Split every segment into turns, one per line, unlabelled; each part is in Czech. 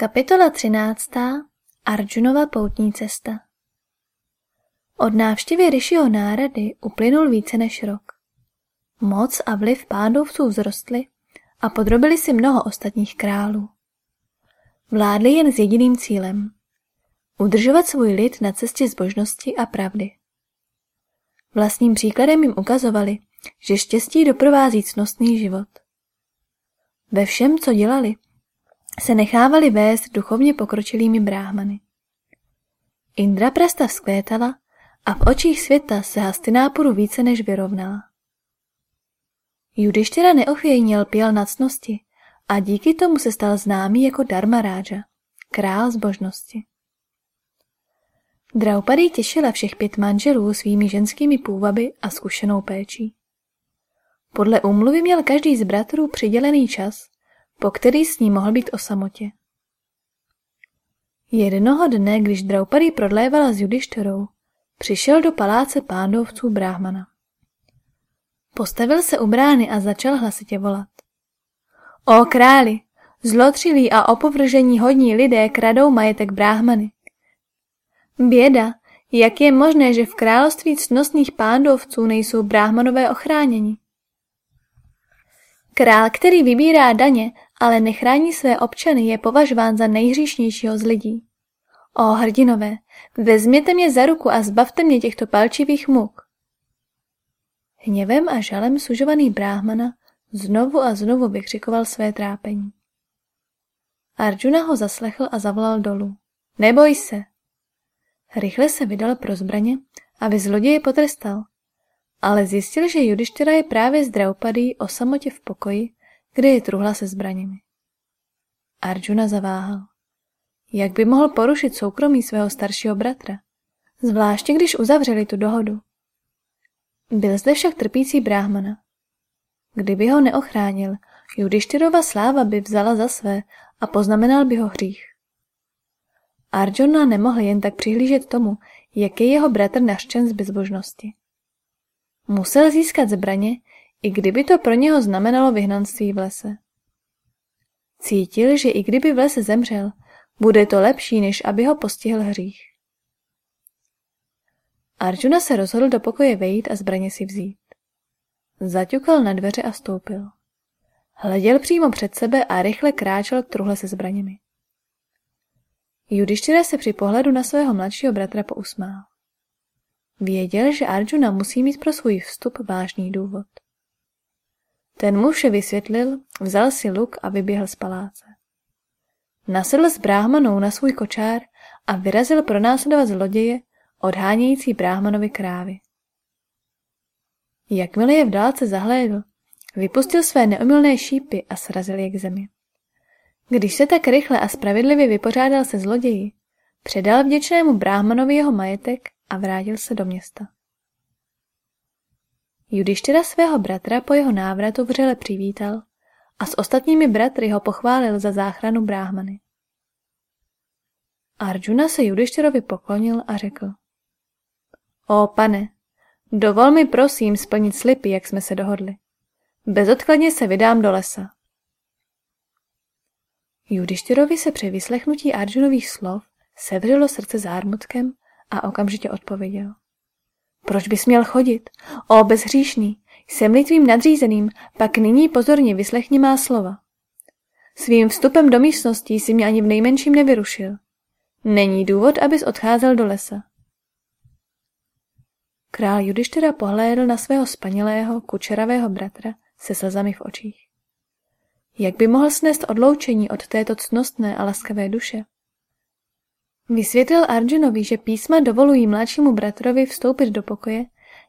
Kapitola 13. Arjunova poutní cesta Od návštěvy Rishiho nárady uplynul více než rok. Moc a vliv pándovců vzrostly a podrobili si mnoho ostatních králů. Vládli jen s jediným cílem – udržovat svůj lid na cestě zbožnosti a pravdy. Vlastním příkladem jim ukazovali, že štěstí doprovází cnostný život. Ve všem, co dělali, se nechávali vést duchovně pokročilými bráhmany. Indra prasta vzkvétala a v očích světa se Hastinápuru více než vyrovnala. Judištěra neochvějně lpěl na cnosti a díky tomu se stal známý jako Dharmaráža, král zbožnosti. Draupadi těšila všech pět manželů svými ženskými půvaby a zkušenou péčí. Podle úmluvy měl každý z bratrů přidělený čas, po který s ní mohl být o samotě. Jednoho dne, když Draupadi prodlévala s Judištorou, přišel do paláce pándovců Bráhmana. Postavil se u brány a začal hlasitě volat. O králi, zlotřilí a opovržení hodní lidé kradou majetek Bráhmany. Běda, jak je možné, že v království cnostných pándovců nejsou bráhmanové ochráněni? Král, který vybírá daně, ale nechrání své občany, je považován za nejhříšnějšího z lidí. O hrdinové, vezměte mě za ruku a zbavte mě těchto palčivých muk. Hněvem a žalem sužovaný bráhmana znovu a znovu vykřikoval své trápení. Arjuna ho zaslechl a zavolal dolů. Neboj se. Rychle se vydal pro zbraně, aby zloděje potrestal, ale zjistil, že Judištěra je právě z Draupadí o samotě v pokoji, kde je truhla se zbraněmi. Arjuna zaváhal. Jak by mohl porušit soukromí svého staršího bratra? Zvláště když uzavřeli tu dohodu. Byl zde však trpící bráhmana. Kdyby ho neochránil, Judištyrova sláva by vzala za své a poznamenal by ho hřích. Arjuna nemohl jen tak přihlížet tomu, jak je jeho bratr naštěn z bezbožnosti. Musel získat zbraně, i kdyby to pro něho znamenalo vyhnanství v lese. Cítil, že i kdyby v lese zemřel, bude to lepší, než aby ho postihl hřích. Arjuna se rozhodl do pokoje vejít a zbraně si vzít. Zaťukal na dveře a vstoupil. Hleděl přímo před sebe a rychle kráčel k truhle se zbraněmi. Judištěra se při pohledu na svého mladšího bratra pousmál. Věděl, že Arjuna musí mít pro svůj vstup vážný důvod. Ten muž vše vysvětlil, vzal si luk a vyběhl z paláce. Nasedl s bráhmanou na svůj kočár a vyrazil pronásledovat zloděje, odhánějící bráhmanovi krávy. Jakmile je v dálce zahlédl, vypustil své neomylné šípy a srazil je k zemi. Když se tak rychle a spravedlivě vypořádal se zloději, předal vděčnému bráhmanovi jeho majetek a vrátil se do města. Judištěra svého bratra po jeho návratu vřele přivítal a s ostatními bratry ho pochválil za záchranu bráhmany. Arjuna se Judištěrovi poklonil a řekl. O pane, dovol mi prosím splnit slipy, jak jsme se dohodli. Bezodkladně se vydám do lesa. Judištěrovi se při vyslechnutí Arjunových slov sevřelo srdce zármutkem a okamžitě odpověděl. Proč bys měl chodit? O, bezhříšný, jsem-li tvým nadřízeným, pak nyní pozorně vyslechni má slova. Svým vstupem do místnosti si mě ani v nejmenším nevyrušil. Není důvod, abys odcházel do lesa. Král Judištera pohlédl na svého spanilého, kučeravého bratra se slzami v očích. Jak by mohl snést odloučení od této cnostné a laskavé duše? Vysvětlil Arjunovi, že písma dovolují mladšímu bratrovi vstoupit do pokoje,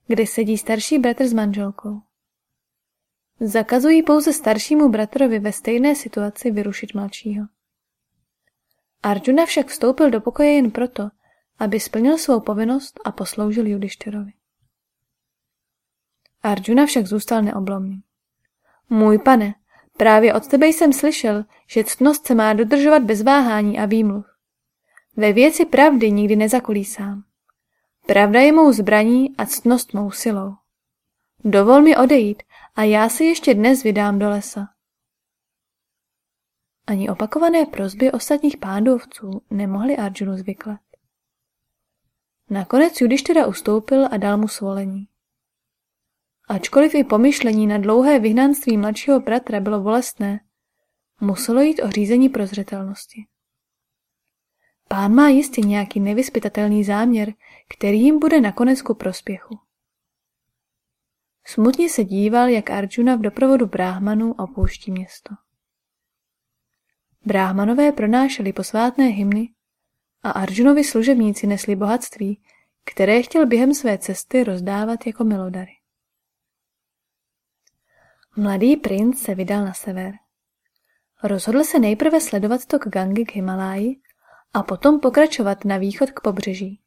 kde sedí starší bratr s manželkou. Zakazují pouze staršímu bratrovi ve stejné situaci vyrušit mladšího. Arjuna však vstoupil do pokoje jen proto, aby splnil svou povinnost a posloužil Judištěrovi. Arjuna však zůstal neoblomný. Můj pane, právě od tebe jsem slyšel, že ctnost se má dodržovat bez váhání a výmluv. Ve věci pravdy nikdy nezakolísám. Pravda je mou zbraní a ctnost mou silou. Dovol mi odejít a já se ještě dnes vydám do lesa. Ani opakované prozby ostatních pándovců nemohly Arjunu zvyklat. Nakonec Judištyra ustoupil a dal mu svolení. Ačkoliv i pomyšlení na dlouhé vyhnanství mladšího bratra bylo bolestné, muselo jít o řízení prozřetelnosti. Pán má jistě nějaký nevyspytatelný záměr, který jim bude nakonec ku prospěchu. Smutně se díval, jak Arjuna v doprovodu bráhmanů opouští město. Bráhmanové pronášeli posvátné hymny a Arjunovi služebníci nesli bohatství, které chtěl během své cesty rozdávat jako milodary. Mladý princ se vydal na sever. Rozhodl se nejprve sledovat tok Gangy k Himaláji a potom pokračovat na východ k pobřeží.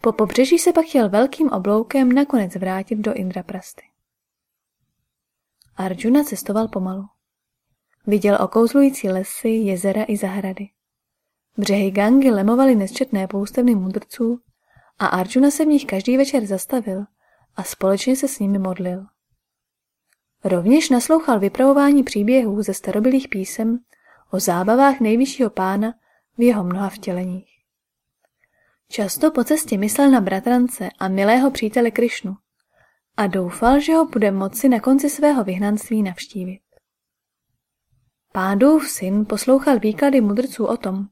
Po pobřeží se pak chtěl velkým obloukem nakonec vrátit do Indraprasty. Arjuna cestoval pomalu. Viděl okouzlující lesy, jezera i zahrady. Břehy Gangy lemovaly nesčetné poustevny mudrců a Arjuna se v nich každý večer zastavil a společně se s nimi modlil. Rovněž naslouchal vypravování příběhů ze starobilých písem o zábavách nejvyššího pána v jeho mnoha vtěleních. Často po cestě myslel na bratrance a milého přítele Krišnu a doufal, že ho bude moci na konci svého vyhnanství navštívit. Pádův syn poslouchal výklady mudrců o tom,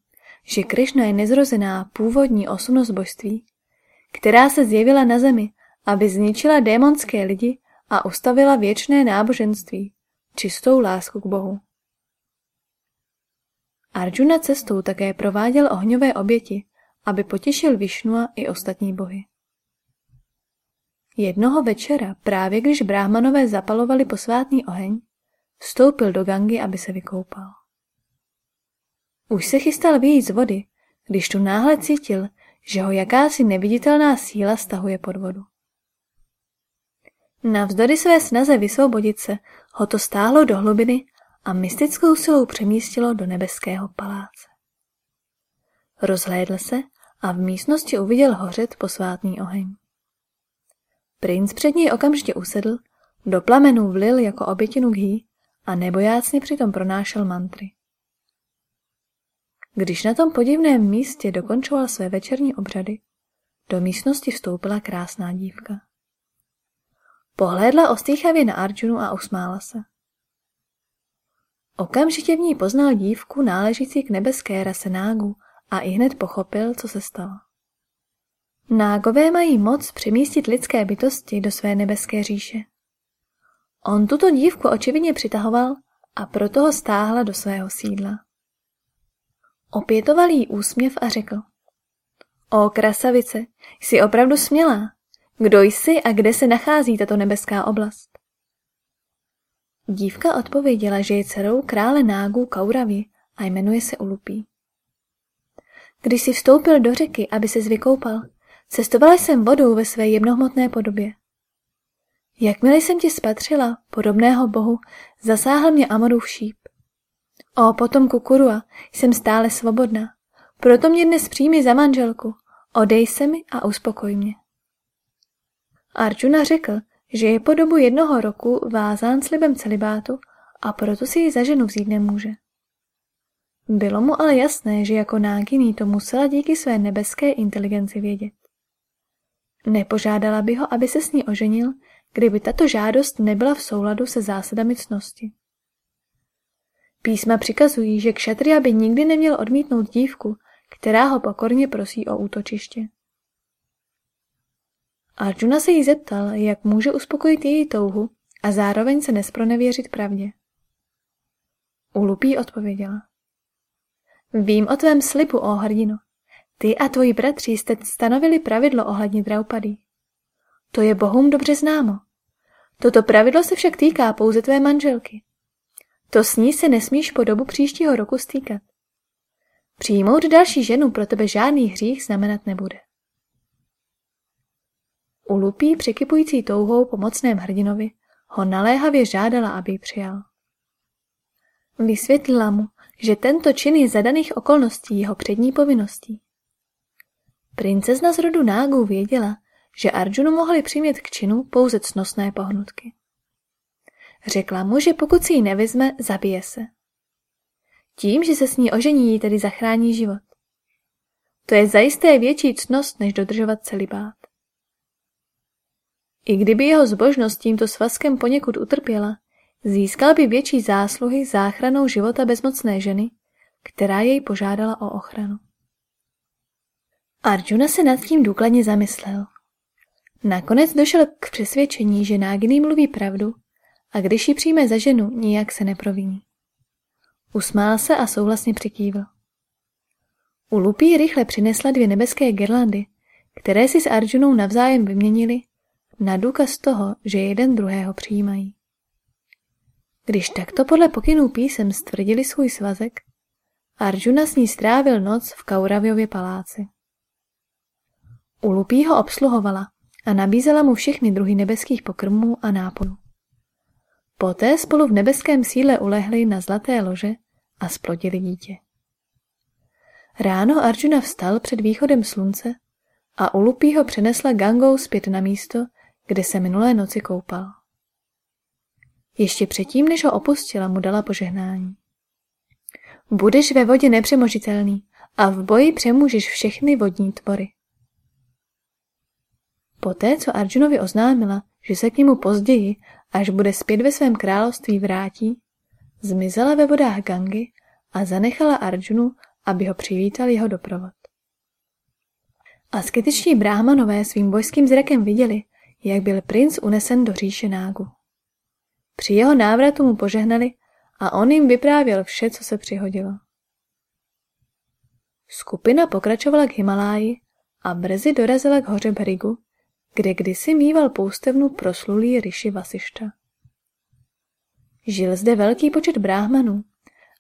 že Krišna je nezrozená původní osobnost božství, která se zjevila na zemi, aby zničila démonské lidi a ustavila věčné náboženství, čistou lásku k Bohu. Arjuna cestou také prováděl ohňové oběti, aby potěšil Višnua i ostatní bohy. Jednoho večera, právě když bráhmanové zapalovali posvátný oheň, vstoupil do Gangy, aby se vykoupal. Už se chystal vyjít z vody, když tu náhle cítil, že ho jakási neviditelná síla stahuje pod vodu. Navzdory své snaze vysvobodit se, ho to stáhlo do hlubiny a mystickou silou přemístilo do nebeského paláce. Rozhlédl se a v místnosti uviděl hořet posvátný oheň. Princ před něj okamžitě usedl, do plamenů vlil jako obětinu ghý a nebojácně přitom pronášel mantry. Když na tom podivném místě dokončoval své večerní obřady, do místnosti vstoupila krásná dívka. Pohlédla ostýchavě na Arjunu a usmála se. Okamžitě v ní poznal dívku náležící k nebeské rase nágu a i hned pochopil, co se stalo. Nágové mají moc přemístit lidské bytosti do své nebeské říše. On tuto dívku očividně přitahoval a proto ho stáhla do svého sídla. Opětoval jí úsměv a řekl. O krasavice, jsi opravdu smělá. Kdo jsi a kde se nachází tato nebeská oblast? Dívka odpověděla, že je dcerou krále nágů Kauravy a jmenuje se Ulupí. Když si vstoupil do řeky, aby se vykoupal, cestovala jsem vodou ve své jemnohmotné podobě. Jakmile jsem tě spatřila, podobného bohu, zasáhl mě Amorův šíp. O potomku Kurua jsem stále svobodná, proto mě dnes přijmi za manželku, odej se mi a uspokoj mě. Arjuna řekl, že je po dobu jednoho roku vázán slibem celibátu a proto si ji za ženu vzít nemůže. Bylo mu ale jasné, že jako náginý to musela díky své nebeské inteligenci vědět. Nepožádala by ho, aby se s ní oženil, kdyby tato žádost nebyla v souladu se zásadami cnosti. Písma přikazují, že kšatria by nikdy neměl odmítnout dívku, která ho pokorně prosí o útočiště. Arjuna se jí zeptal, jak může uspokojit její touhu a zároveň se nespronevěřit pravdě. Ulupí odpověděla. Vím o tvém slibu, o hrdino. Ty a tvoji bratři jste stanovili pravidlo ohledně Draupady. To je bohům dobře známo. Toto pravidlo se však týká pouze tvé manželky. To s ní se nesmíš po dobu příštího roku stýkat. Přijmout další ženu pro tebe žádný hřích znamenat nebude. Ulupí překypující touhou po mocném hrdinovi ho naléhavě žádala, aby přijal. Vysvětlila mu, že tento čin je za daných okolností jeho přední povinností. Princezna z rodu nágů věděla, že Arjunu mohli přimět k činu pouze cnosné pohnutky. Řekla mu, že pokud si ji nevyzme, zabije se. Tím, že se s ní ožení, jí tedy zachrání život. To je zajisté větší cnost, než dodržovat celibát. I kdyby jeho zbožnost tímto svazkem poněkud utrpěla, získal by větší zásluhy záchranou života bezmocné ženy, která jej požádala o ochranu. Arjuna se nad tím důkladně zamyslel. Nakonec došel k přesvědčení, že Náginy mluví pravdu a když ji přijme za ženu, nijak se neproviní. Usmál se a souhlasně přikývl. U Lupí rychle přinesla dvě nebeské girlandy, které si s Arjunou navzájem vyměnili na důkaz toho, že jeden druhého přijímají. Když takto podle pokynů písem stvrdili svůj svazek, Arjuna s ní strávil noc v Kauravjově paláci. U Lupí ho obsluhovala a nabízela mu všechny druhy nebeských pokrmů a nápojů. Poté spolu v nebeském síle ulehli na zlaté lože a splodili dítě. Ráno Arjuna vstal před východem slunce a Ulupí ho přenesla gangou zpět na místo, kde se minulé noci koupal. Ještě předtím, než ho opustila, mu dala požehnání. Budeš ve vodě nepřemožitelný a v boji přemůžeš všechny vodní tvory. Poté, co Arjunovi oznámila, že se k němu později, až bude zpět ve svém království vrátí, zmizela ve vodách Gangy a zanechala Arjunu, aby ho přivítal jeho doprovod. Asketiční bráhmanové svým bojským zrakem viděli, jak byl princ unesen do říše Nágu. Při jeho návratu mu požehnali a on jim vyprávěl vše, co se přihodilo. Skupina pokračovala k Himaláji a brzy dorazila k hoře Berigu, kde kdysi mýval poustevnu proslulý Rishi Vasišta. Žil zde velký počet bráhmanů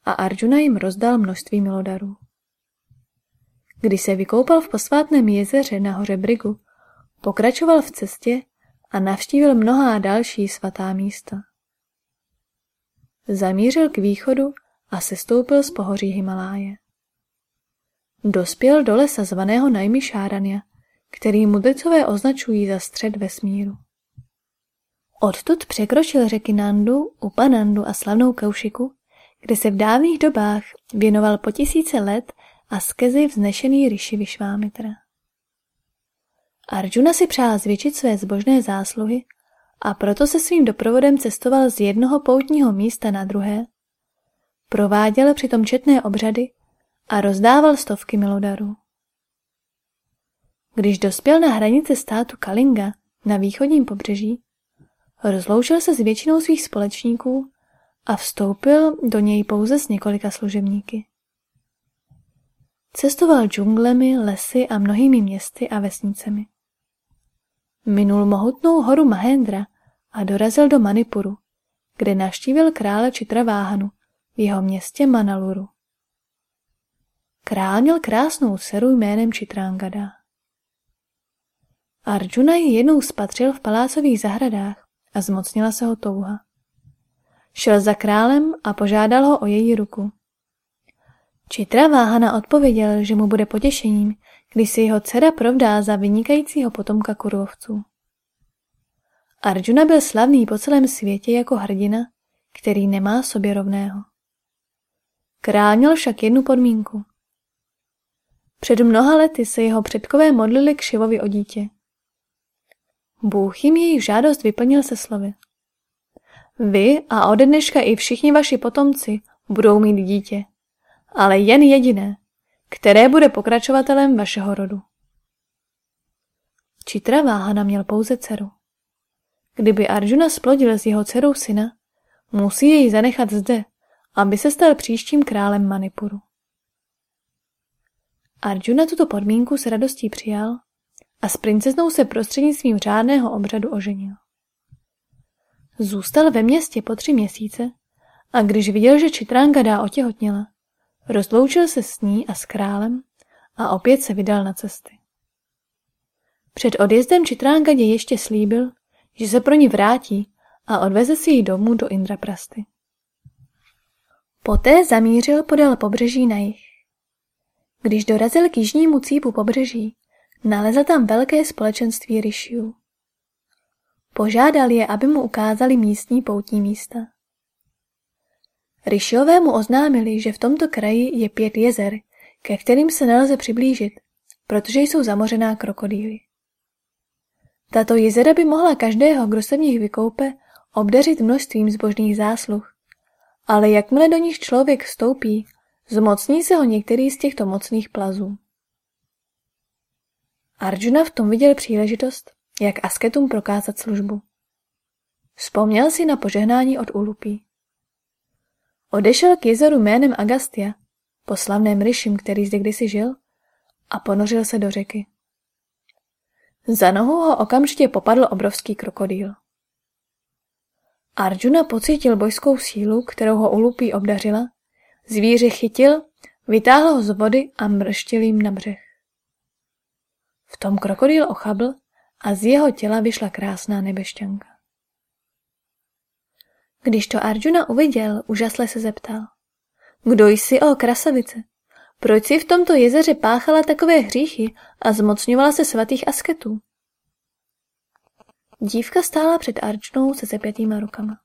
a Arjuna jim rozdal množství milodarů. Když se vykoupal v posvátném jezeře na hoře Brigu, pokračoval v cestě a navštívil mnohá další svatá místa. Zamířil k východu a sestoupil z pohoří Himaláje. Dospěl do lesa zvaného Najmišárania, který mudrcové označují za střed vesmíru. Odtud překročil řeky Nandu, Upanandu a slavnou Kaušiku, kde se v dávných dobách věnoval po tisíce let a skezi vznešený Rishi Vyšvámitra. Arjuna si přál zvětšit své zbožné zásluhy a proto se svým doprovodem cestoval z jednoho poutního místa na druhé, prováděl přitom četné obřady a rozdával stovky milodarů. Když dospěl na hranice státu Kalinga na východním pobřeží, rozloučil se s většinou svých společníků a vstoupil do něj pouze s několika služebníky. Cestoval džunglemi, lesy a mnohými městy a vesnicemi. Minul mohutnou horu Mahendra a dorazil do Manipuru, kde navštívil krále Váhanu v jeho městě Manaluru. Král měl krásnou dceru jménem Chitrangada. Arjuna ji jednou spatřil v palácových zahradách a zmocnila se ho touha. Šel za králem a požádal ho o její ruku. Čitra Váhana odpověděl, že mu bude potěšením, když si jeho dcera provdá za vynikajícího potomka kurovců. Arjuna byl slavný po celém světě jako hrdina, který nemá sobě rovného. Král měl však jednu podmínku. Před mnoha lety se jeho předkové modlili k Šivovi o dítě. Bůh jim jejich žádost vyplnil se slovy. Vy a ode dneška i všichni vaši potomci budou mít dítě, ale jen jediné, které bude pokračovatelem vašeho rodu. Čitra Váhana měl pouze dceru. Kdyby Arjuna splodil s jeho dcerou syna, musí jej zanechat zde, aby se stal příštím králem Manipuru. Arjuna tuto podmínku s radostí přijal a s princeznou se prostřednictvím řádného obřadu oženil. Zůstal ve městě po tři měsíce a když viděl, že Čitránga dá otěhotněla, rozloučil se s ní a s králem a opět se vydal na cesty. Před odjezdem Čitrángadě ještě slíbil, že se pro ní vrátí a odveze si ji domů do Indraprasty. Poté zamířil podél pobřeží na jih. Když dorazil k jižnímu cípu pobřeží, nalezl tam velké společenství ryšiů. Požádal je, aby mu ukázali místní poutní místa. Rišiové mu oznámili, že v tomto kraji je pět jezer, ke kterým se nelze přiblížit, protože jsou zamořená krokodýly. Tato jezera by mohla každého, kdo se v nich vykoupe, obdařit množstvím zbožných zásluh. Ale jakmile do nich člověk vstoupí, zmocní se ho některý z těchto mocných plazů. Arjuna v tom viděl příležitost, jak asketům prokázat službu. Vzpomněl si na požehnání od Ulupí. Odešel k jezeru jménem Agastia, po slavném ryšim, který zde kdysi žil, a ponořil se do řeky. Za nohou ho okamžitě popadl obrovský krokodýl. Arjuna pocítil bojskou sílu, kterou ho Ulupí obdařila, zvíře chytil, vytáhl ho z vody a mrštil jim na břeh. V tom krokodýl ochabl a z jeho těla vyšla krásná nebešťanka. Když to Arjuna uviděl, úžasle se zeptal. Kdo jsi, o krasavice? Proč si v tomto jezeře páchala takové hříchy a zmocňovala se svatých asketů? Dívka stála před Arjunou se zepětýma rukama.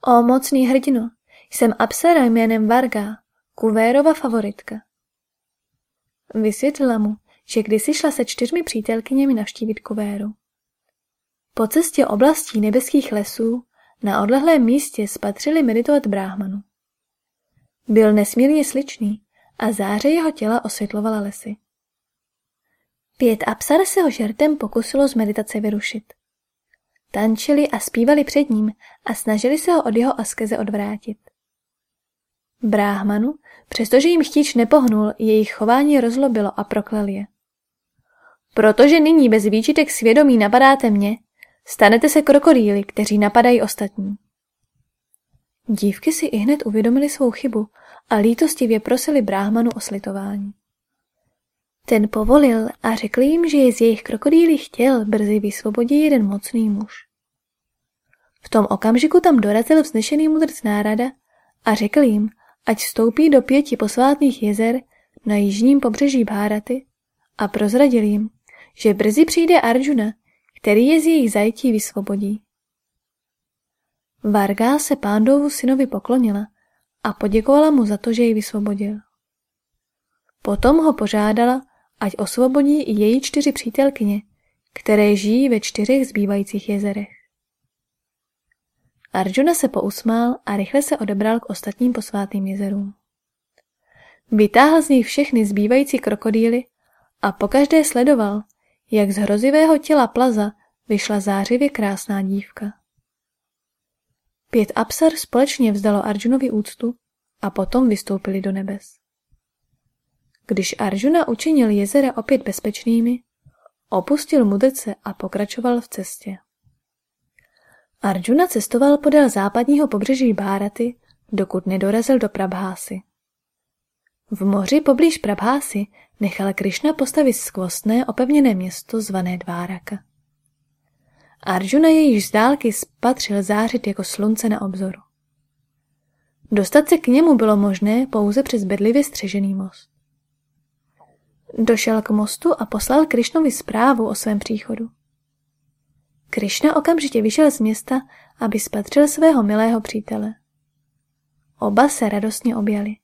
O mocný hrdino, jsem Apsara jménem Varga, Kuvérova favoritka. Vysvětlila mu, že kdysi šla se čtyřmi přítelkyněmi navštívit Kuvéru. Po cestě oblastí nebeských lesů na odlehlém místě spatřili meditovat bráhmanu. Byl nesmírně sličný a záře jeho těla osvětlovala lesy. Pět Apsar se ho žertem pokusilo z meditace vyrušit. Tančili a zpívali před ním a snažili se ho od jeho askeze odvrátit. Bráhmanu, přestože jim chtíč nepohnul, jejich chování rozlobilo a proklel je. Protože nyní bez výčitek svědomí napadáte mě, stanete se krokodýly, kteří napadají ostatní. Dívky si i hned uvědomili svou chybu a lítostivě prosili bráhmanu o slitování. Ten povolil a řekl jim, že je z jejich krokodýlích těl brzy vysvobodí jeden mocný muž. V tom okamžiku tam dorazil vznešený mudrc nárada a řekl jim, ať vstoupí do pěti posvátných jezer na jižním pobřeží Bháraty a prozradil jim, že brzy přijde Arjuna, který je z jejich zajetí vysvobodí. Varga se pándovu synovi poklonila a poděkovala mu za to, že ji vysvobodil. Potom ho požádala, ať osvobodí i její čtyři přítelkyně, které žijí ve čtyřech zbývajících jezerech. Arjuna se pousmál a rychle se odebral k ostatním posvátným jezerům. Vytáhl z nich všechny zbývající krokodýly a pokaždé sledoval, jak z hrozivého těla plaza vyšla zářivě krásná dívka. Pět apsar společně vzdalo Arjunovi úctu a potom vystoupili do nebes. Když Arjuna učinil jezera opět bezpečnými, opustil mudrce a pokračoval v cestě. Arjuna cestoval podél západního pobřeží Báraty, dokud nedorazil do Prabhásy. V moři poblíž Prabhásy nechal Krišna postavit skvostné opevněné město zvané Dváraka. Arjuna je již z dálky spatřil zářit jako slunce na obzoru. Dostat se k němu bylo možné pouze přes bedlivě střežený most. Došel k mostu a poslal Krišnovi zprávu o svém příchodu. Krišna okamžitě vyšel z města, aby spatřil svého milého přítele. Oba se radostně objali.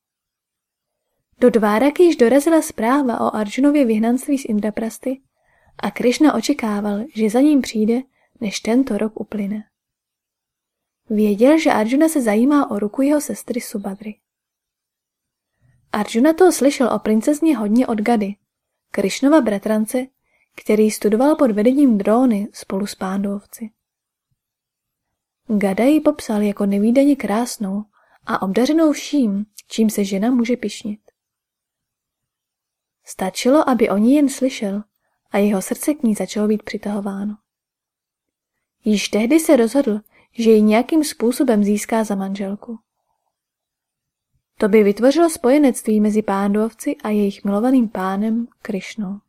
Do Dváraky již dorazila zpráva o Arjunově vyhnanství z Indraprasty a Krišna očekával, že za ním přijde, než tento rok uplyne. Věděl, že Arjuna se zajímá o ruku jeho sestry Subadry. Arjuna toho slyšel o princezně hodně od Gady, Krišnova bratrance, který studoval pod vedením dróny spolu s pándovci. Gada ji popsal jako nevýdaně krásnou a obdařenou vším, čím se žena může pišnit. Stačilo, aby o ní jen slyšel a jeho srdce k ní začalo být přitahováno. Již tehdy se rozhodl, že ji nějakým způsobem získá za manželku. To by vytvořilo spojenectví mezi pándovci a jejich milovaným pánem Krišnou.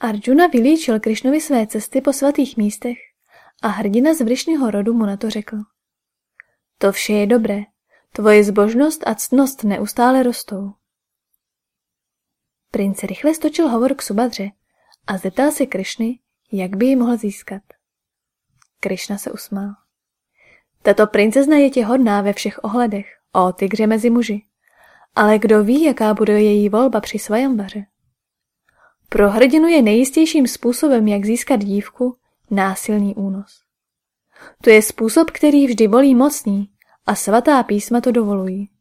Arjuna vylíčil Krišnovi své cesty po svatých místech a hrdina z Vrišnyho rodu mu na to řekl. To vše je dobré, tvoje zbožnost a ctnost neustále rostou. Princ rychle stočil hovor k Subadře a zeptal se Krišny, jak by ji mohl získat. Krišna se usmál. Tato princezna je ti hodná ve všech ohledech, o tygře mezi muži. Ale kdo ví, jaká bude její volba při vaře? Pro hrdinu je nejistějším způsobem, jak získat dívku, násilný únos. To je způsob, který vždy volí mocný a svatá písma to dovolují.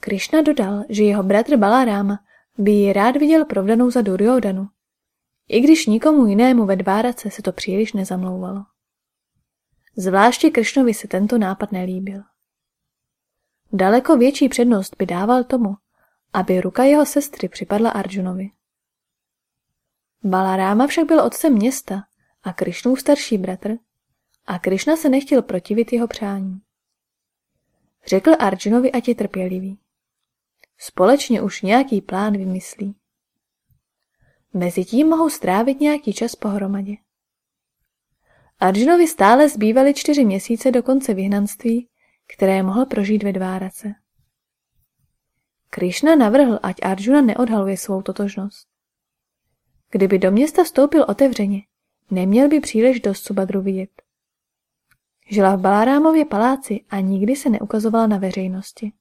Krišna dodal, že jeho bratr Balaráma by ji rád viděl provdanou za Duryodanu, i když nikomu jinému ve dvárace se to příliš nezamlouvalo. Zvláště Kršnovi se tento nápad nelíbil. Daleko větší přednost by dával tomu, aby ruka jeho sestry připadla Arjunovi. Balaráma však byl otcem města a Krišnův starší bratr a Krišna se nechtěl protivit jeho přání. Řekl Arjunovi, ať je trpělivý. Společně už nějaký plán vymyslí. Mezitím mohou strávit nějaký čas pohromadě. Arjunovi stále zbývaly čtyři měsíce do konce vyhnanství, které mohl prožít ve dvárace. Krišna navrhl, ať Arjuna neodhaluje svou totožnost. Kdyby do města vstoupil otevřeně, neměl by příliš dost Subadru vidět. Žila v Balárámově paláci a nikdy se neukazovala na veřejnosti.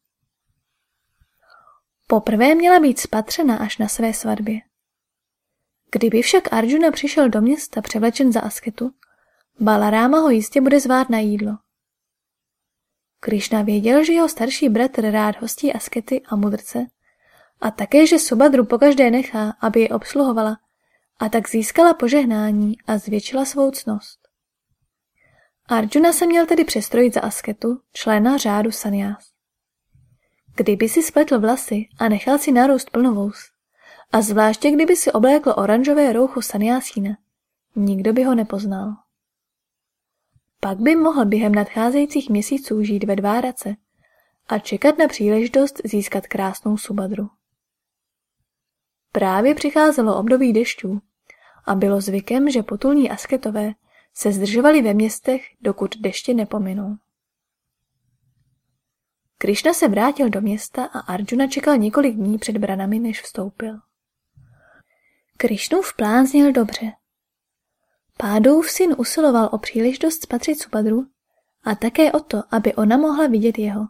Poprvé měla být spatřena až na své svatbě. Kdyby však Arjuna přišel do města převlečen za asketu, Balaráma ho jistě bude zvát na jídlo. Krišna věděl, že jeho starší bratr rád hostí askety a mudrce a také, že Subadru pokaždé nechá, aby je obsluhovala a tak získala požehnání a zvětšila svou cnost. Arjuna se měl tedy přestrojit za asketu, člena řádu saniás. Kdyby si spletl vlasy a nechal si narůst plnovous, a zvláště kdyby si oblékl oranžové roucho saniásína, nikdo by ho nepoznal. Pak by mohl během nadcházejících měsíců žít ve dvárace a čekat na příležitost získat krásnou subadru. Právě přicházelo období dešťů a bylo zvykem, že potulní asketové se zdržovali ve městech, dokud deště nepominou. Krišna se vrátil do města a Arjuna čekal několik dní před branami, než vstoupil. Krišnův plán zněl dobře. Pádův syn usiloval o příležitost spatřit Subadru a také o to, aby ona mohla vidět jeho.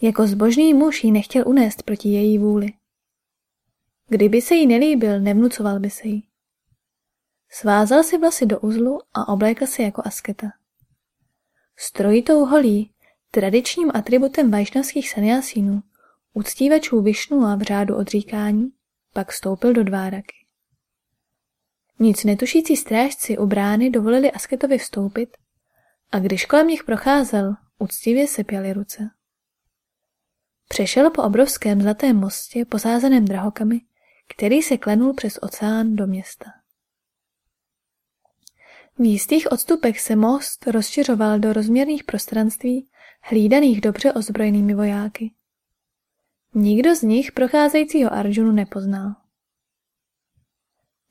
Jako zbožný muž ji nechtěl unést proti její vůli. Kdyby se jí nelíbil, nevnucoval by se jí. Svázal si vlasy do uzlu a oblékl se jako asketa. Strojitou holí, tradičním atributem vajšnavských saniasínů, uctívačů a v řádu odříkání, pak vstoupil do dváraky. Nic netušící strážci u brány dovolili asketovi vstoupit a když kolem nich procházel, úctivě se pěli ruce. Přešel po obrovském zlatém mostě posázaném drahokami, který se klenul přes oceán do města. V jistých odstupech se most rozšiřoval do rozměrných prostranství, hlídaných dobře ozbrojenými vojáky. Nikdo z nich procházejícího Arjunu nepoznal.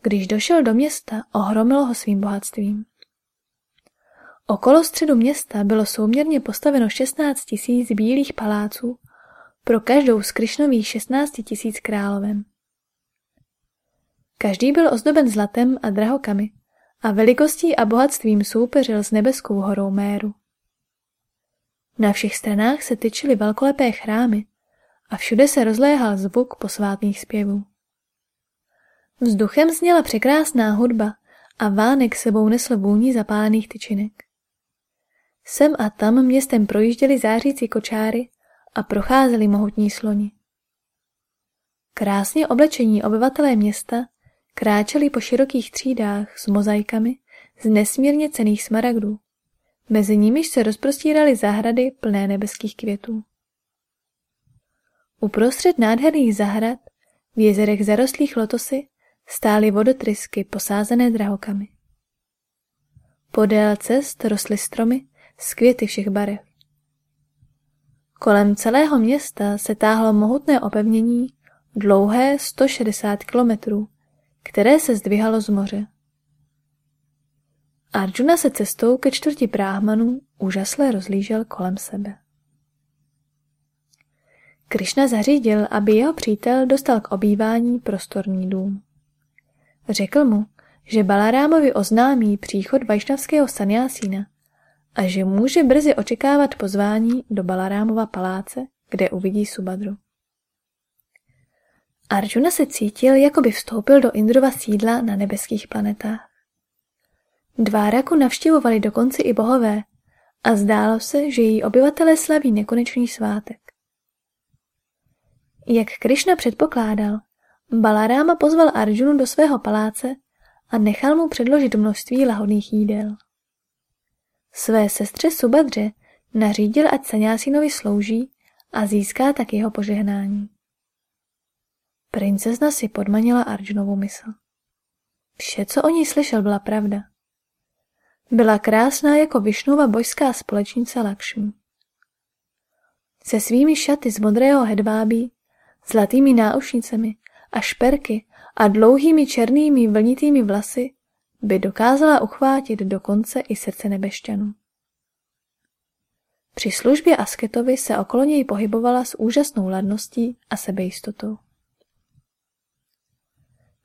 Když došel do města, ohromilo ho svým bohatstvím. Okolo středu města bylo souměrně postaveno 16 tisíc bílých paláců pro každou z Krišnových 16 tisíc královen. Každý byl ozdoben zlatem a drahokamy a velikostí a bohatstvím soupeřil s nebeskou horou Méru. Na všech stranách se tyčily velkolepé chrámy a všude se rozléhal zvuk posvátných zpěvů. Vzduchem zněla překrásná hudba a vánek sebou nesl vůni zapálených tyčinek. Sem a tam městem projížděli zářící kočáry a procházeli mohutní sloni. Krásně oblečení obyvatelé města kráčeli po širokých třídách s mozaikami z nesmírně cených smaragdů. Mezi nimiž se rozprostíraly zahrady plné nebeských květů. Uprostřed nádherných zahrad, v jezerech zarostlých lotosy, stály vodotrysky posázené drahokamy. Podél cest rostly stromy z květy všech barev. Kolem celého města se táhlo mohutné opevnění dlouhé 160 kilometrů, které se zdvihalo z moře. Arjuna se cestou ke čtvrti bráhmanů úžasle rozlížel kolem sebe. Krišna zařídil, aby jeho přítel dostal k obývání prostorný dům. Řekl mu, že Balarámovi oznámí příchod vajšnavského saniásína a že může brzy očekávat pozvání do Balarámova paláce, kde uvidí Subadru. Arjuna se cítil, jako by vstoupil do Indrova sídla na nebeských planetách. Dváraku navštěvovali dokonce i bohové a zdálo se, že její obyvatelé slaví nekonečný svátek. Jak Krišna předpokládal, Balaráma pozval Arjunu do svého paláce a nechal mu předložit množství lahodných jídel. Své sestře Subadře nařídil, ať Sanyásinovi slouží a získá tak jeho požehnání. Princezna si podmanila Arjunovu mysl. Vše, co o ní slyšel, byla pravda. Byla krásná jako Višnova božská společnice Lakšmi. Se svými šaty z modrého hedvábí, zlatými náušnicemi a šperky a dlouhými černými vlnitými vlasy by dokázala uchvátit do konce i srdce nebešťanů. Při službě Asketovi se okolo něj pohybovala s úžasnou ladností a sebejistotou.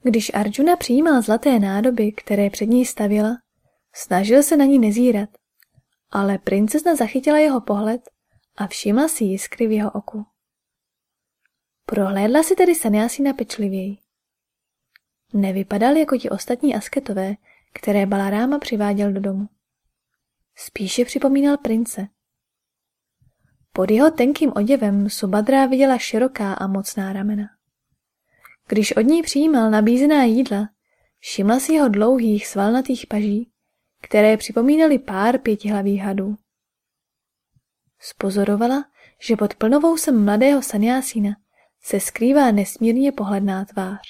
Když Arjuna přijímal zlaté nádoby, které před ní stavila, snažil se na ní nezírat, ale princezna zachytila jeho pohled a všimla si jiskry v jeho oku. Prohlédla si tedy Sanyasina pečlivěji. Nevypadal jako ti ostatní asketové, které Balaráma přiváděl do domu. Spíše připomínal prince. Pod jeho tenkým oděvem Subadra viděla široká a mocná ramena. Když od ní přijímal nabízená jídla, všimla si jeho dlouhých svalnatých paží, které připomínaly pár pětihlavých hadů. Spozorovala, že pod plnovou sem mladého saniásína se skrývá nesmírně pohledná tvář.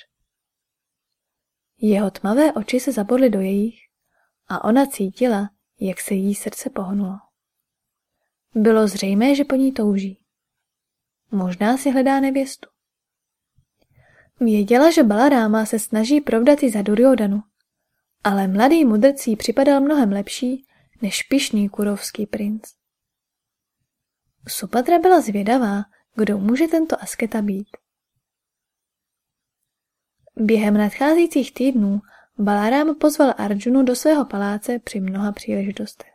Jeho tmavé oči se zabodly do jejich a ona cítila, jak se jí srdce pohnulo. Bylo zřejmé, že po ní touží. Možná si hledá nevěstu. Věděla, že Balaráma se snaží provdat i za Duryodanu, ale mladý mudrcí připadal mnohem lepší než pišný kurovský princ. Supatra byla zvědavá, kdo může tento asketa být. Během nadcházejících týdnů Balarám pozval Arjunu do svého paláce při mnoha příležitostech.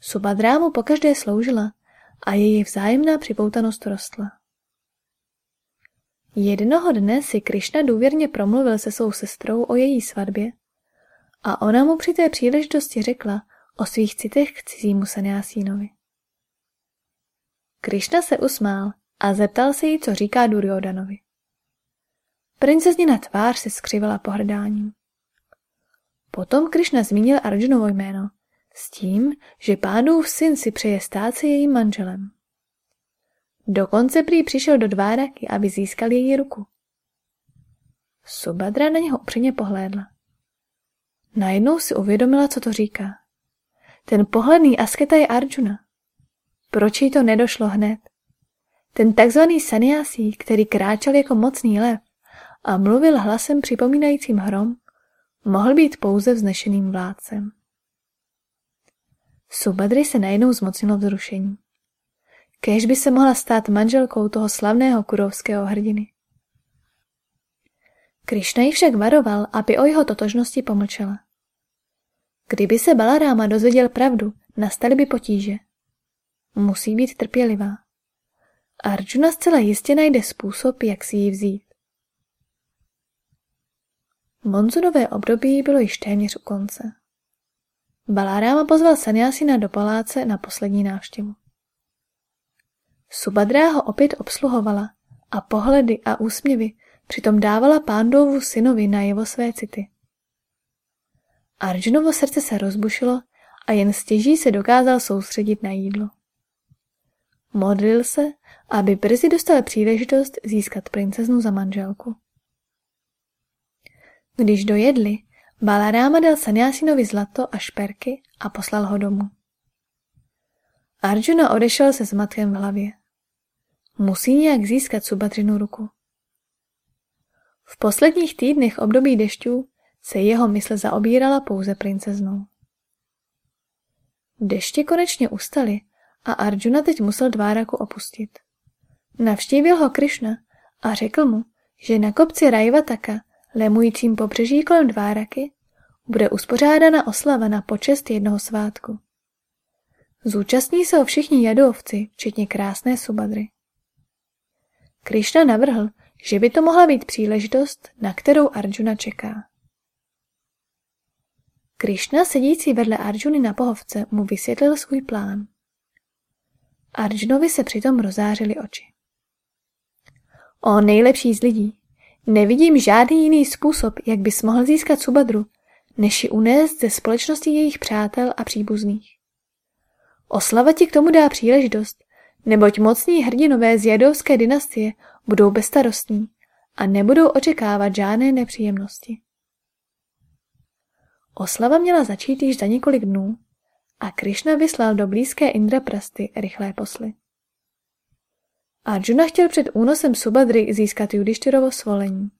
Subhadra mu pokaždé sloužila a její vzájemná připoutanost rostla. Jednoho dne si Krišna důvěrně promluvil se svou sestrou o její svatbě a ona mu při té příležitosti řekla o svých citech k cizímu sanyásínovi. Krišna se usmál a zeptal se jí, co říká Duryodanovi. Princeznina tvář se skřivila pohrdáním. Potom Krišna zmínil Arjunovo jméno s tím, že pánův syn si přeje stát se jejím manželem. Dokonce prý přišel do dváraky, aby získal její ruku. Subadra na něho upřímně pohlédla. Najednou si uvědomila, co to říká. Ten pohledný asketa je Arjuna. Proč jí to nedošlo hned? Ten takzvaný saniasí, který kráčel jako mocný lev a mluvil hlasem připomínajícím hrom, mohl být pouze vznešeným vládcem. Subadry se najednou zmocnilo vzrušení. Kéž by se mohla stát manželkou toho slavného kurovského hrdiny. Krišna ji však varoval, aby o jeho totožnosti pomlčela. Kdyby se Balaráma dozvěděl pravdu, nastaly by potíže. Musí být trpělivá. Arjuna zcela jistě najde způsob, jak si ji vzít. Monzunové období bylo již téměř u konce. Baláráma pozval Sanyasina do paláce na poslední návštěvu. Subadrá ho opět obsluhovala a pohledy a úsměvy přitom dávala pándovu synovi na jeho své city. Arjunovo srdce se rozbušilo a jen stěží se dokázal soustředit na jídlo. Modlil se, aby brzy dostal příležitost získat princeznu za manželku. Když dojedli, Balaráma dal Sanyasinovi zlato a šperky a poslal ho domů. Arjuna odešel se zmatkem v hlavě. Musí nějak získat Subadrinu ruku. V posledních týdnech období dešťů se jeho mysl zaobírala pouze princeznou. Deště konečně ustaly a Arjuna teď musel Dváraku opustit. Navštívil ho Krišna a řekl mu, že na kopci Rajvataka lemujícím pobřeží kolem Dváraky, bude uspořádána oslava na počest jednoho svátku. Zúčastní se ho všichni jadovci, včetně krásné Subadry. Krišna navrhl, že by to mohla být příležitost, na kterou Arjuna čeká. Krišna, sedící vedle Arjuny na pohovce, mu vysvětlil svůj plán. Arjunovi se přitom rozářily oči. O nejlepší z lidí, nevidím žádný jiný způsob, jak bys mohl získat Subadru, než ji unést ze společnosti jejich přátel a příbuzných. Oslava ti k tomu dá příležitost, neboť mocní hrdinové z jadovské dynastie budou bezstarostní a nebudou očekávat žádné nepříjemnosti. Oslava měla začít již za několik dnů a Krišna vyslal do blízké Indraprasty rychlé posly. Arjuna chtěl před únosem Subadry získat Judištyrovo svolení.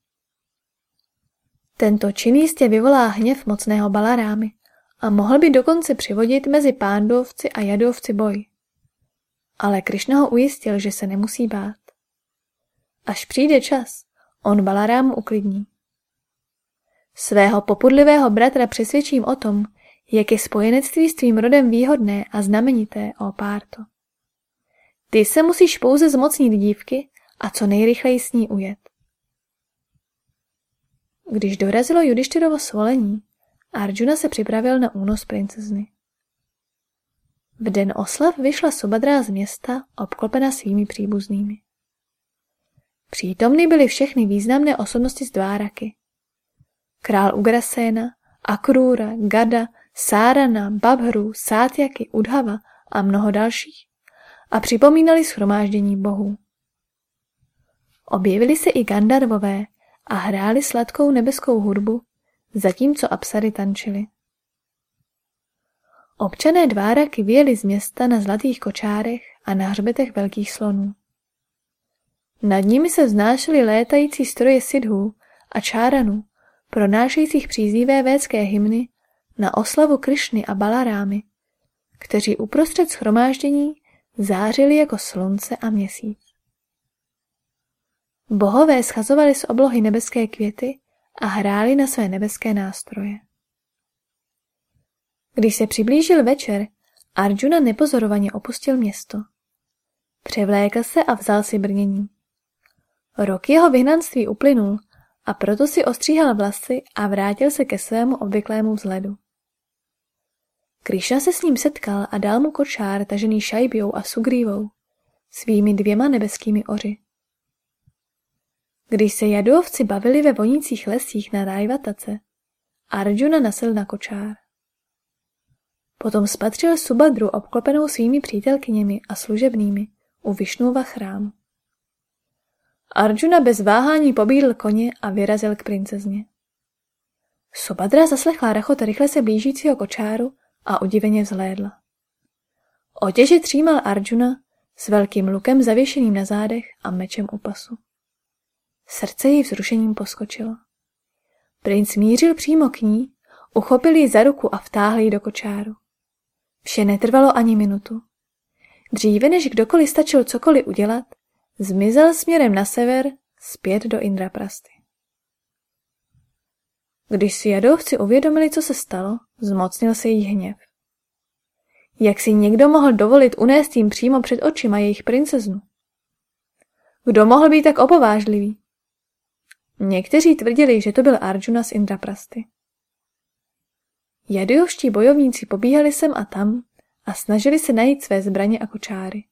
Tento čin jistě vyvolá hněv mocného Balarámy a mohl by dokonce přivodit mezi pándovci a jadovci boj. Ale Krišna ho ujistil, že se nemusí bát. Až přijde čas, on Balarámu uklidní. Svého popudlivého bratra přesvědčím o tom, jak je spojenectví s tvým rodem výhodné a znamenité, o párto. Ty se musíš pouze zmocnit dívky a co nejrychleji s ní ujet. Když dorazilo Judištyrovo svolení, Arjuna se připravil na únos princezny. V den oslav vyšla Subhadra z města, obklopena svými příbuznými. Přítomny byly všechny významné osobnosti z Dváraky. Král Ugrasena, Akrura, Gada, Sárana, Babhru, Sátjaky, Udhava a mnoho dalších a připomínali schromáždění bohů. Objevili se i Gandarvové a hráli sladkou nebeskou hudbu, zatímco Apsary tančili. Občané Dváraky vyjeli z města na zlatých kočárech a na hřbetech velkých slonů. Nad nimi se vznášely létající stroje sidhů a čáranů, pronášejících příznivé védské hymny na oslavu Krišny a Balarámy, kteří uprostřed schromáždění zářili jako slunce a měsíc. Bohové schazovali z oblohy nebeské květy a hráli na své nebeské nástroje. Když se přiblížil večer, Arjuna nepozorovaně opustil město. Převlékl se a vzal si brnění. Rok jeho vyhnanství uplynul a proto si ostříhal vlasy a vrátil se ke svému obvyklému vzhledu. Krišna se s ním setkal a dal mu kočár tažený šajbjou a sugrývou, svými dvěma nebeskými oři. Když se jadovci bavili ve vonících lesích na Rajvatace, Arjuna nasil na kočár. Potom spatřil Subadru obklopenou svými přítelkyněmi a služebnými u Višnuva chrámu. Arjuna bez váhání pobídl koně a vyrazil k princezně. Subadra zaslechla rachot rychle se blížícího kočáru a udiveně vzhlédla. Otěže třímal Arjuna s velkým lukem zavěšeným na zádech a mečem u pasu. Srdce jí vzrušením poskočilo. Princ mířil přímo k ní, uchopil ji za ruku a vtáhl ji do kočáru. Vše netrvalo ani minutu. Dříve než kdokoliv stačil cokoliv udělat, zmizel směrem na sever zpět do Indraprasty. Když si jadovci uvědomili, co se stalo, zmocnil se jich hněv. Jak si někdo mohl dovolit unést jim přímo před očima jejich princeznu? Kdo mohl být tak opovážlivý? Někteří tvrdili, že to byl Arjuna z Indraprasty. Jadujovští bojovníci pobíhali sem a tam a snažili se najít své zbraně a kočáry.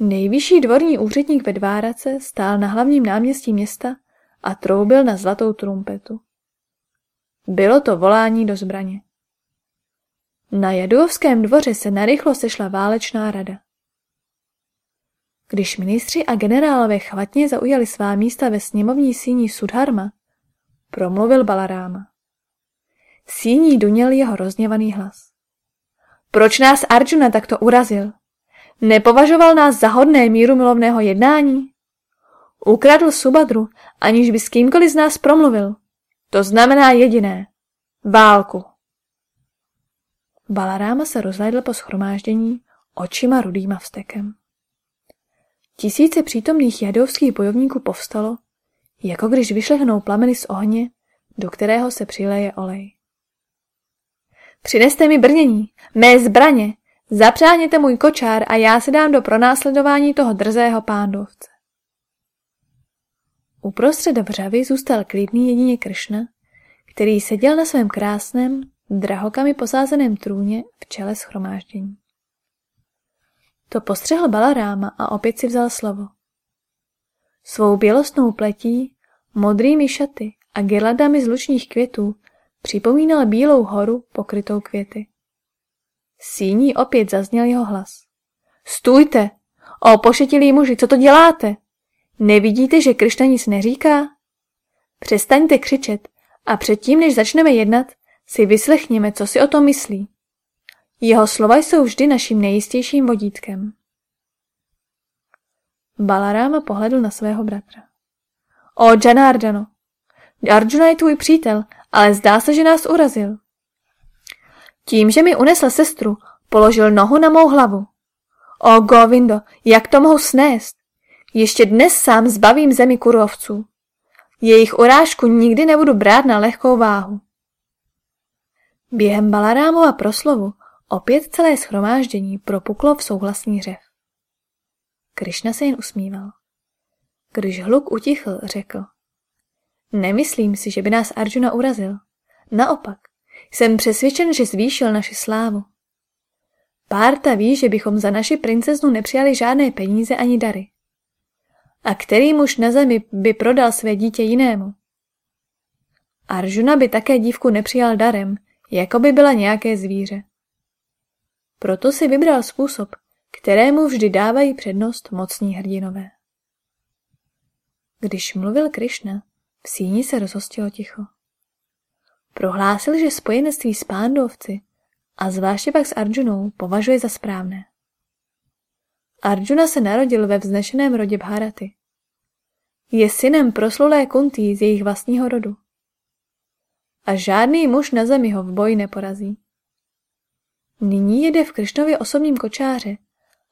Nejvyšší dvorní úředník ve Dvárace stál na hlavním náměstí města a troubil na zlatou trumpetu. Bylo to volání do zbraně. Na Jadujovském dvoře se narychlo sešla válečná rada. Když ministři a generálové chvatně zaujali svá místa ve sněmovní síni Sudharma, promluvil Balaráma. Síní duněl jeho rozněvaný hlas. Proč nás Arjuna takto urazil? Nepovažoval nás za hodné míru milovného jednání? Ukradl Subadru, aniž by s kýmkoliv z nás promluvil. To znamená jediné. Válku. Balaráma se rozhlédl po schromáždění očima rudýma vstekem. Tisíce přítomných jadovských bojovníků povstalo, jako když vyšlehnou plameny z ohně, do kterého se přileje olej. Přineste mi brnění, mé zbraně, zapřáhněte můj kočár a já se dám do pronásledování toho drzého pándovce. Uprostřed vřavy zůstal klidný jedině Kršna, který seděl na svém krásném, drahokami posázeném trůně v čele schromáždění. To postřehl Balaráma a opět si vzal slovo. Svou bělostnou pletí, modrými šaty a girladami z lučních květů připomínal bílou horu pokrytou květy. Síní opět zazněl jeho hlas. Stůjte! O pošetilí muži, co to děláte? Nevidíte, že Krišna nic neříká? Přestaňte křičet a předtím, než začneme jednat, si vyslechněme, co si o tom myslí. Jeho slova jsou vždy naším nejistějším vodítkem. Balaráma pohledl na svého bratra. O, Janardano, Arjuna je tvůj přítel, ale zdá se, že nás urazil. Tím, že mi unesl sestru, položil nohu na mou hlavu. O Govindo, jak to mohu snést? Ještě dnes sám zbavím zemi kurovců. Jejich urážku nikdy nebudu brát na lehkou váhu. Během Balarámova proslovu opět celé schromáždění propuklo v souhlasný řev. Krišna se jen usmíval. Když hluk utichl, řekl. Nemyslím si, že by nás Arjuna urazil. Naopak, jsem přesvědčen, že zvýšil naši slávu. Párta ví, že bychom za naši princeznu nepřijali žádné peníze ani dary. A který muž na zemi by prodal své dítě jinému? Arjuna by také dívku nepřijal darem, jako by byla nějaké zvíře. Proto si vybral způsob, kterému vždy dávají přednost mocní hrdinové. Když mluvil Krišna, v síni se rozhostilo ticho. Prohlásil, že spojenectví s pándovci a zvláště pak s Arjunou považuje za správné. Arjuna se narodil ve vznešeném rodě Bharaty. Je synem proslulé Kuntý z jejich vlastního rodu. A žádný muž na zemi ho v boji neporazí. Nyní jede v Krišnově osobním kočáře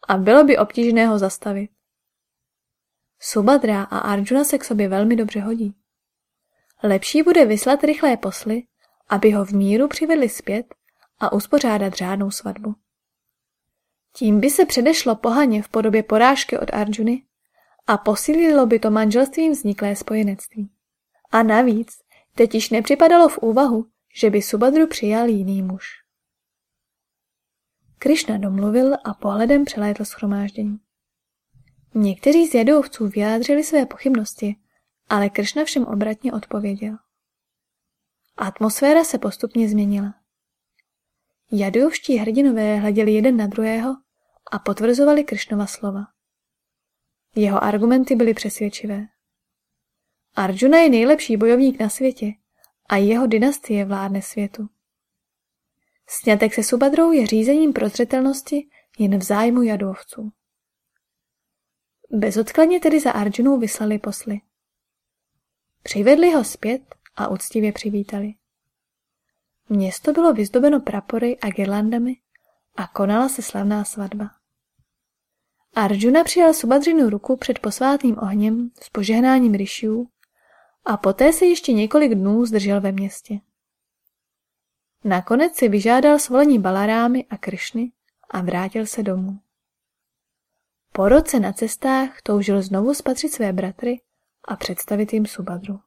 a bylo by obtížné ho zastavit. Subhadra a Arjuna se k sobě velmi dobře hodí. Lepší bude vyslat rychlé posly, aby ho v míru přivedli zpět a uspořádat řádnou svatbu. Tím by se předešlo pohaně v podobě porážky od Arjuny a posílilo by to manželstvím vzniklé spojenectví. A navíc teď již nepřipadalo v úvahu, že by Subadru přijal jiný muž. Krišna domluvil a pohledem přelétl schromáždění. Někteří z jadovců vyjádřili své pochybnosti, ale Kršna všem obratně odpověděl. Atmosféra se postupně změnila. Jadovští hrdinové hleděli jeden na druhého a potvrzovali Kršnova slova. Jeho argumenty byly přesvědčivé. Arjuna je nejlepší bojovník na světě a jeho dynastie vládne světu. Snětek se Subadrou je řízením prozřetelnosti jen v zájmu jadovců. Bezodkladně tedy za Arjunou vyslali posly. Přivedli ho zpět a úctivě přivítali. Město bylo vyzdobeno prapory a girlandami a konala se slavná svatba. Arjuna přijal Subadřinu ruku před posvátným ohněm s požehnáním ryšiů a poté se ještě několik dnů zdržel ve městě. Nakonec si vyžádal svolení Balarámy a Kršny a vrátil se domů. Po roce na cestách toužil znovu spatřit své bratry a představit jim Subadru.